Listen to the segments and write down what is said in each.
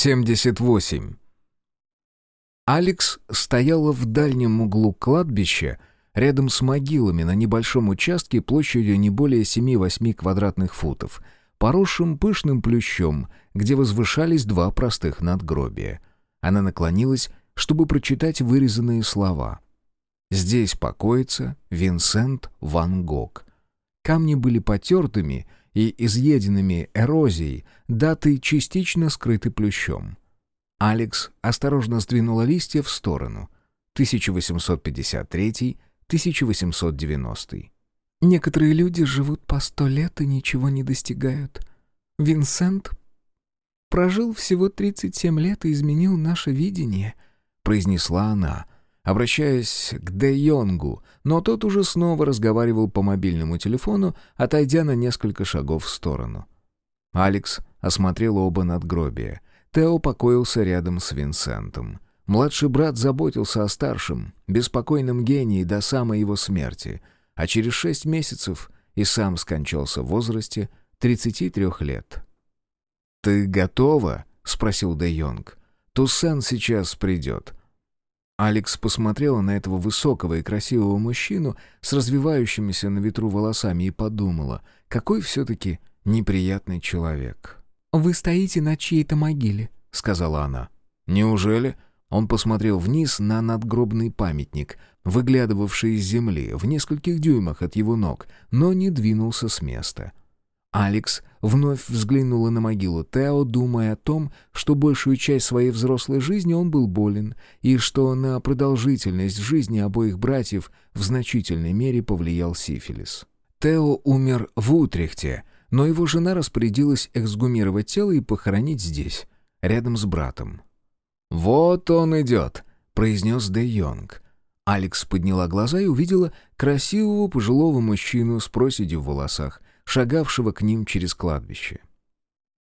78. Алекс стояла в дальнем углу кладбища, рядом с могилами на небольшом участке площадью не более 7-8 квадратных футов, поросшим пышным плющом, где возвышались два простых надгробия. Она наклонилась, чтобы прочитать вырезанные слова. «Здесь покоится Винсент Ван Гог». Камни были потертыми и изъеденными эрозией, даты частично скрыты плющом. Алекс осторожно сдвинула листья в сторону. 1853-1890. Некоторые люди живут по сто лет и ничего не достигают. Винсент прожил всего 37 лет и изменил наше видение, произнесла она, обращаясь к Де Йонгу, но тот уже снова разговаривал по мобильному телефону, отойдя на несколько шагов в сторону. Алекс осмотрел оба надгробия. Тео покоился рядом с Винсентом. Младший брат заботился о старшем, беспокойном гении до самой его смерти, а через шесть месяцев и сам скончался в возрасте 33 лет. «Ты готова?» — спросил Де Йонг. «Туссен сейчас придет. Алекс посмотрела на этого высокого и красивого мужчину с развивающимися на ветру волосами и подумала, какой все-таки неприятный человек. «Вы стоите на чьей-то могиле», — сказала она. «Неужели?» Он посмотрел вниз на надгробный памятник, выглядывавший из земли в нескольких дюймах от его ног, но не двинулся с места. Алекс вновь взглянула на могилу Тео, думая о том, что большую часть своей взрослой жизни он был болен, и что на продолжительность жизни обоих братьев в значительной мере повлиял сифилис. Тео умер в Утрехте, но его жена распорядилась эксгумировать тело и похоронить здесь, рядом с братом. «Вот он идет», — произнес Де Йонг. Алекс подняла глаза и увидела красивого пожилого мужчину с проседью в волосах, шагавшего к ним через кладбище.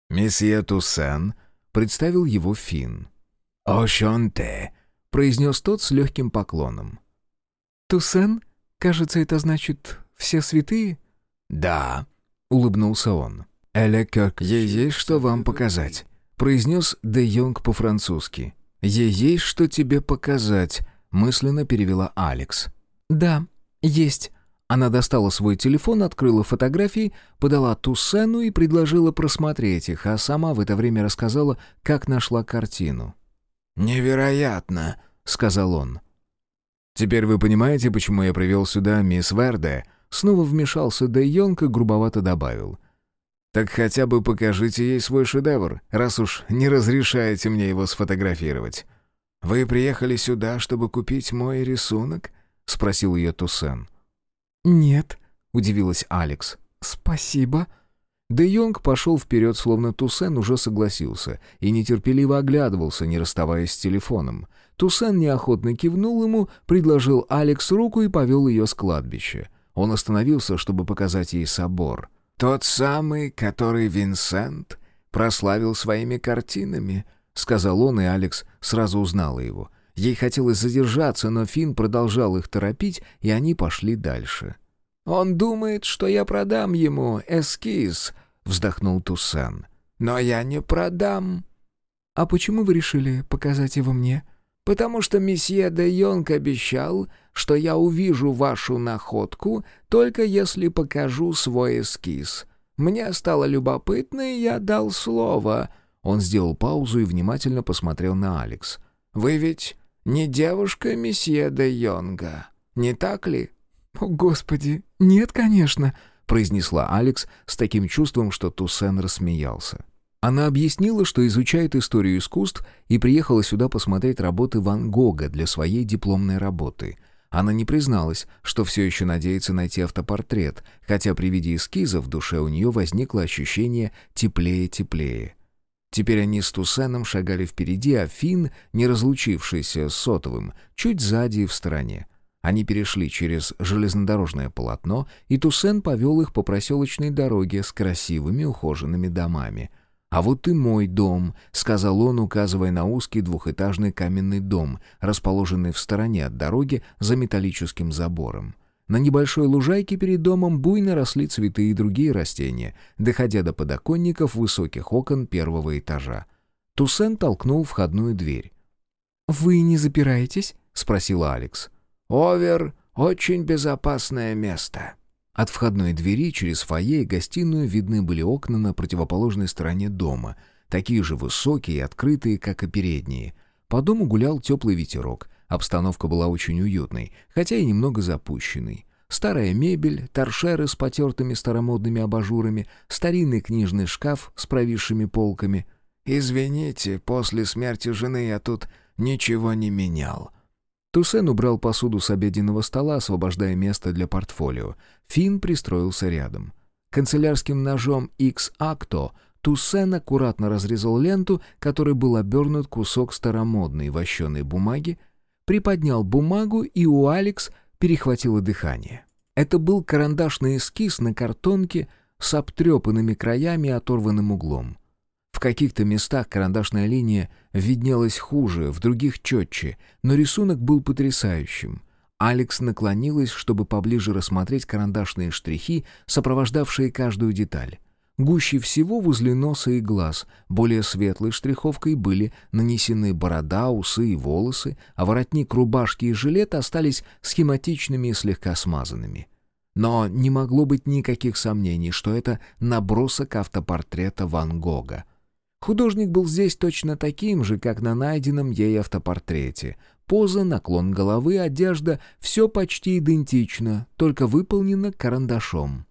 «Месье Туссен», — представил его Финн. «Ошонте», — произнес тот с легким поклоном. «Туссен? Кажется, это значит «все святые»?» «Да», — улыбнулся он. «Эля как ей есть что вам показать», — произнес Де Йонг по-французски. «Ей есть что тебе показать», — мысленно перевела Алекс. «Да, есть», она достала свой телефон, открыла фотографии, подала Туссену и предложила просмотреть их, а сама в это время рассказала, как нашла картину. «Невероятно!» — сказал он. «Теперь вы понимаете, почему я привел сюда мисс Верде?» Снова вмешался Де Йонг и грубовато добавил. «Так хотя бы покажите ей свой шедевр, раз уж не разрешаете мне его сфотографировать. Вы приехали сюда, чтобы купить мой рисунок?» — спросил ее Туссен. «Нет», — удивилась Алекс. «Спасибо». Де Йонг пошел вперед, словно Туссен уже согласился, и нетерпеливо оглядывался, не расставаясь с телефоном. Туссен неохотно кивнул ему, предложил Алекс руку и повел ее с кладбища. Он остановился, чтобы показать ей собор. «Тот самый, который Винсент прославил своими картинами», — сказал он, и Алекс сразу узнала его. Ей хотелось задержаться, но Финн продолжал их торопить, и они пошли дальше. «Он думает, что я продам ему эскиз», — вздохнул Туссен. «Но я не продам». «А почему вы решили показать его мне?» «Потому что месье де Йонг обещал, что я увижу вашу находку, только если покажу свой эскиз. Мне стало любопытно, и я дал слово». Он сделал паузу и внимательно посмотрел на Алекс. «Вы ведь не девушка месье де Йонга, не так ли?» «О, Господи, нет, конечно», — произнесла Алекс с таким чувством, что Туссен рассмеялся. Она объяснила, что изучает историю искусств и приехала сюда посмотреть работы Ван Гога для своей дипломной работы. Она не призналась, что все еще надеется найти автопортрет, хотя при виде эскиза в душе у нее возникло ощущение «теплее-теплее». Теперь они с Туссеном шагали впереди, а Финн, не разлучившийся с Сотовым, чуть сзади и в стороне. Они перешли через железнодорожное полотно, и Туссен повел их по проселочной дороге с красивыми ухоженными домами. «А вот и мой дом», — сказал он, указывая на узкий двухэтажный каменный дом, расположенный в стороне от дороги за металлическим забором. На небольшой лужайке перед домом буйно росли цветы и другие растения, доходя до подоконников высоких окон первого этажа. Туссен толкнул входную дверь. «Вы не запираетесь?» — спросила Алекс. «Овер — очень безопасное место». От входной двери через фойе и гостиную видны были окна на противоположной стороне дома, такие же высокие и открытые, как и передние. По дому гулял теплый ветерок, обстановка была очень уютной, хотя и немного запущенной. Старая мебель, торшеры с потертыми старомодными абажурами, старинный книжный шкаф с провисшими полками. «Извините, после смерти жены я тут ничего не менял». Туссен убрал посуду с обеденного стола, освобождая место для портфолио. Финн пристроился рядом. Канцелярским ножом X-Acto Туссен аккуратно разрезал ленту, которой был обернут кусок старомодной вощеной бумаги, приподнял бумагу, и у Алекс перехватило дыхание. Это был карандашный эскиз на картонке с обтрепанными краями и оторванным углом. В каких-то местах карандашная линия виднелась хуже, в других четче, но рисунок был потрясающим. Алекс наклонилась, чтобы поближе рассмотреть карандашные штрихи, сопровождавшие каждую деталь. Гуще всего возле носа и глаз, более светлой штриховкой были нанесены борода, усы и волосы, а воротник рубашки и жилет остались схематичными и слегка смазанными. Но не могло быть никаких сомнений, что это набросок автопортрета Ван Гога. Художник был здесь точно таким же, как на найденном ей автопортрете. Поза, наклон головы, одежда — все почти идентично, только выполнено карандашом.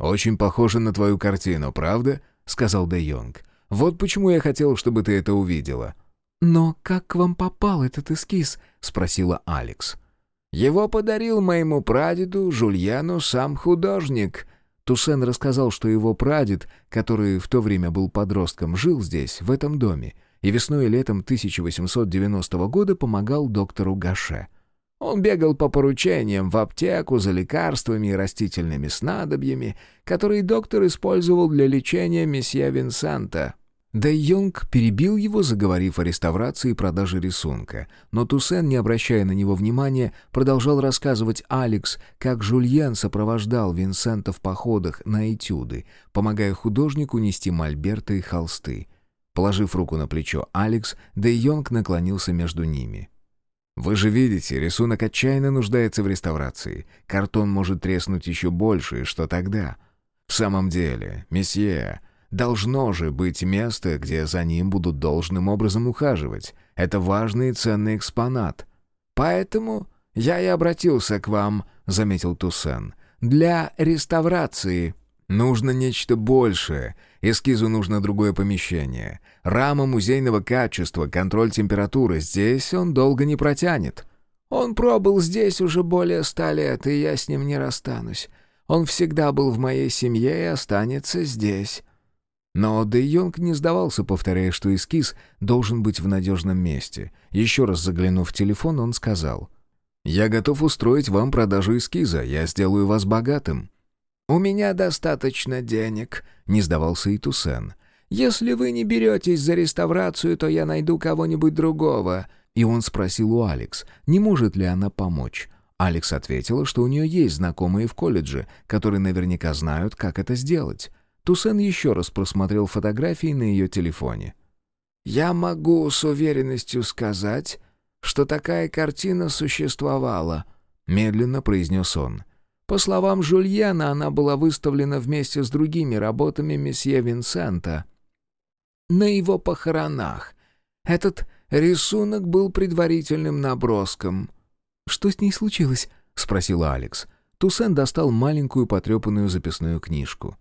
«Очень похоже на твою картину, правда?» — сказал Де Йонг. «Вот почему я хотел, чтобы ты это увидела». «Но как к вам попал этот эскиз?» — спросила Алекс. «Его подарил моему прадеду Жульяну сам художник». Туссен рассказал, что его прадед, который в то время был подростком, жил здесь, в этом доме, и весной и летом 1890 года помогал доктору Гаше. Он бегал по поручениям в аптеку за лекарствами и растительными снадобьями, которые доктор использовал для лечения месье Винсента. Дэй Йонг перебил его, заговорив о реставрации и продаже рисунка, но Туссен, не обращая на него внимания, продолжал рассказывать Алекс, как Жульен сопровождал Винсента в походах на этюды, помогая художнику нести мольберты и холсты. Положив руку на плечо Алекс, Дэй Йонг наклонился между ними. Вы же видите, рисунок отчаянно нуждается в реставрации. Картон может треснуть еще больше, и что тогда? В самом деле, месье, должно же быть место, где за ним будут должным образом ухаживать. Это важный и ценный экспонат. Поэтому я и обратился к вам, заметил Туссен, для реставрации. Нужно нечто большее. Эскизу нужно другое помещение. Рама музейного качества, контроль температуры. Здесь он долго не протянет. Он пробыл здесь уже более ста лет, и я с ним не расстанусь. Он всегда был в моей семье и останется здесь». Но Де Йонг не сдавался, повторяя, что эскиз должен быть в надежном месте. Еще раз заглянув в телефон, он сказал, «Я готов устроить вам продажу эскиза, я сделаю вас богатым». «У меня достаточно денег», — не сдавался и Туссен. «Если вы не беретесь за реставрацию, то я найду кого-нибудь другого». И он спросил у Алекс, не может ли она помочь. Алекс ответила, что у нее есть знакомые в колледже, которые наверняка знают, как это сделать. Туссен еще раз просмотрел фотографии на ее телефоне. «Я могу с уверенностью сказать, что такая картина существовала», — медленно произнес он. По словам Жульена, она была выставлена вместе с другими работами месье Винсента. На его похоронах. Этот рисунок был предварительным наброском. «Что с ней случилось?» — спросила Алекс. Туссен достал маленькую потрепанную записную книжку.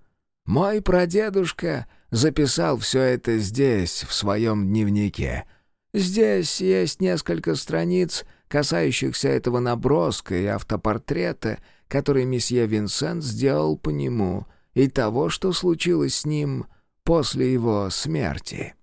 «Мой прадедушка записал все это здесь, в своем дневнике. Здесь есть несколько страниц, касающихся этого наброска и автопортрета, который месье Винсент сделал по нему, и того, что случилось с ним после его смерти.